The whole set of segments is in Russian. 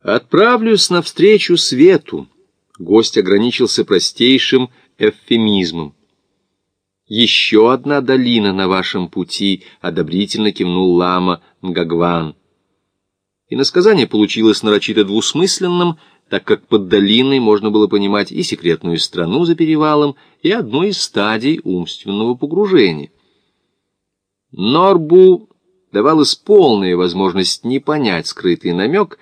Отправлюсь навстречу свету. Гость ограничился простейшим эвфемизмом. «Еще одна долина на вашем пути», — одобрительно кивнул лама Нгагван. И насказание получилось нарочито двусмысленным, так как под долиной можно было понимать и секретную страну за перевалом, и одну из стадий умственного погружения. Норбу давалась полная возможность не понять скрытый намек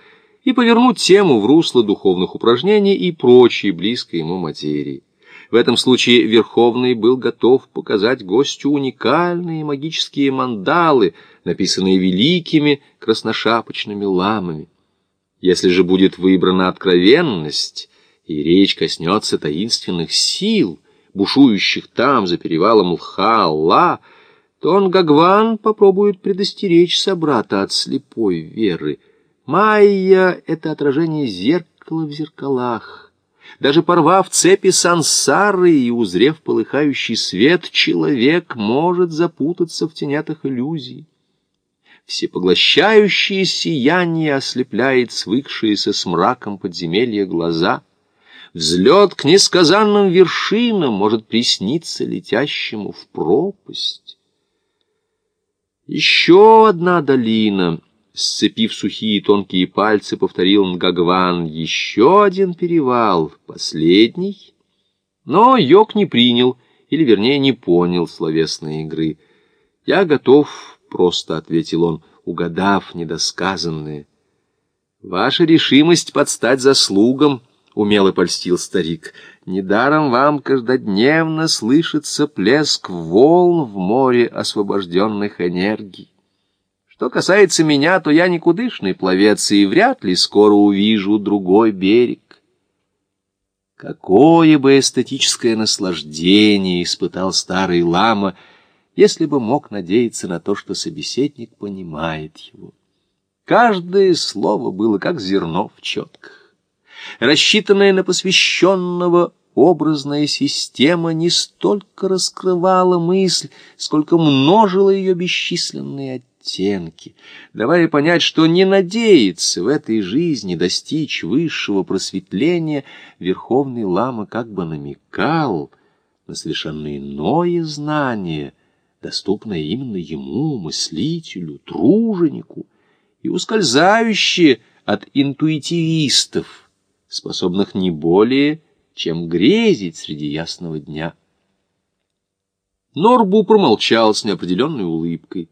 и повернуть тему в русло духовных упражнений и прочей близкой ему материи. В этом случае Верховный был готов показать гостю уникальные магические мандалы, написанные великими красношапочными ламами. Если же будет выбрана откровенность, и речь коснется таинственных сил, бушующих там, за перевалом Лха-Алла, то он, Гагван, попробует предостеречь собрата от слепой веры. Майя — это отражение зеркала в зеркалах. Даже порвав цепи сансары и узрев полыхающий свет, человек может запутаться в тенятах иллюзий. Всепоглощающее сияние ослепляет свыкшиеся с мраком подземелья глаза. Взлет к несказанным вершинам может присниться летящему в пропасть. Еще одна долина, сцепив сухие тонкие пальцы, повторил Нгагван. Еще один перевал, последний. Но Йог не принял, или, вернее, не понял словесной игры. «Я готов», — просто ответил он, угадав недосказанное. «Ваша решимость подстать заслугам», — умело польстил старик, — Недаром вам каждодневно слышится плеск волн в море освобожденных энергий. Что касается меня, то я никудышный пловец и вряд ли скоро увижу другой берег. Какое бы эстетическое наслаждение испытал старый лама, если бы мог надеяться на то, что собеседник понимает его. Каждое слово было как зерно в четках рассчитанная на посвященного образная система не столько раскрывала мысль, сколько множила ее бесчисленные оттенки, давая понять, что не надеется в этой жизни достичь высшего просветления, Верховный Лама как бы намекал на совершенно иное знание, доступное именно ему, мыслителю, труженику, и ускользающее от интуитивистов, способных не более, чем грезить среди ясного дня. Норбу промолчал с неопределенной улыбкой.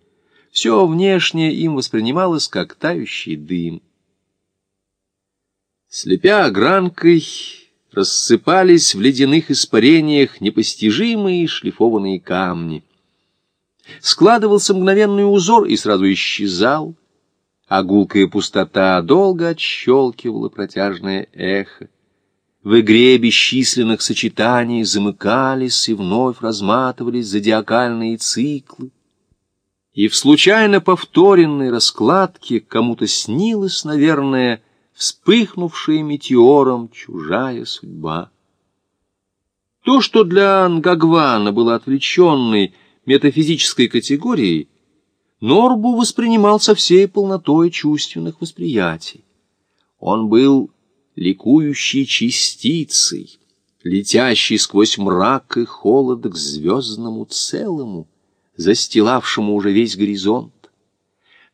Все внешнее им воспринималось как тающий дым. Слепя огранкой, рассыпались в ледяных испарениях непостижимые шлифованные камни. Складывался мгновенный узор и сразу исчезал — а пустота долго отщелкивала протяжное эхо. В игре бесчисленных сочетаний замыкались и вновь разматывались зодиакальные циклы. И в случайно повторенной раскладке кому-то снилась, наверное, вспыхнувшая метеором чужая судьба. То, что для Ангагвана было отвлеченной метафизической категорией, Норбу воспринимал со всей полнотой чувственных восприятий. Он был ликующей частицей, летящей сквозь мрак и холод к звездному целому, застилавшему уже весь горизонт.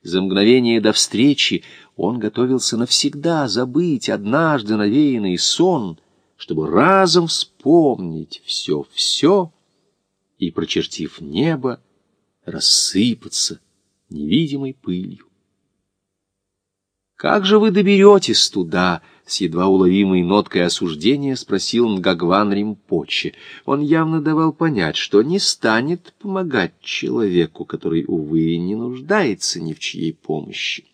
За мгновение до встречи он готовился навсегда забыть однажды навеянный сон, чтобы разом вспомнить все-все и, прочертив небо, рассыпаться — невидимой пылью. «Как же вы доберетесь туда?» — с едва уловимой ноткой осуждения спросил Нгагван Римпоче. Он явно давал понять, что не станет помогать человеку, который, увы, не нуждается ни в чьей помощи.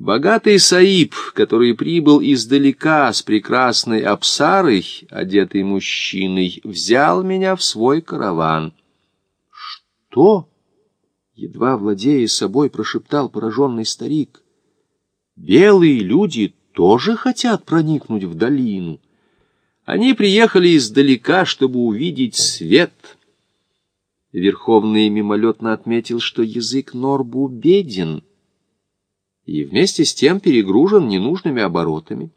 Богатый Саиб, который прибыл издалека с прекрасной абсарой, одетой мужчиной, взял меня в свой караван. «Что?» Едва владея собой, прошептал пораженный старик. Белые люди тоже хотят проникнуть в долину. Они приехали издалека, чтобы увидеть свет. Верховный мимолетно отметил, что язык Норбу беден. и вместе с тем перегружен ненужными оборотами.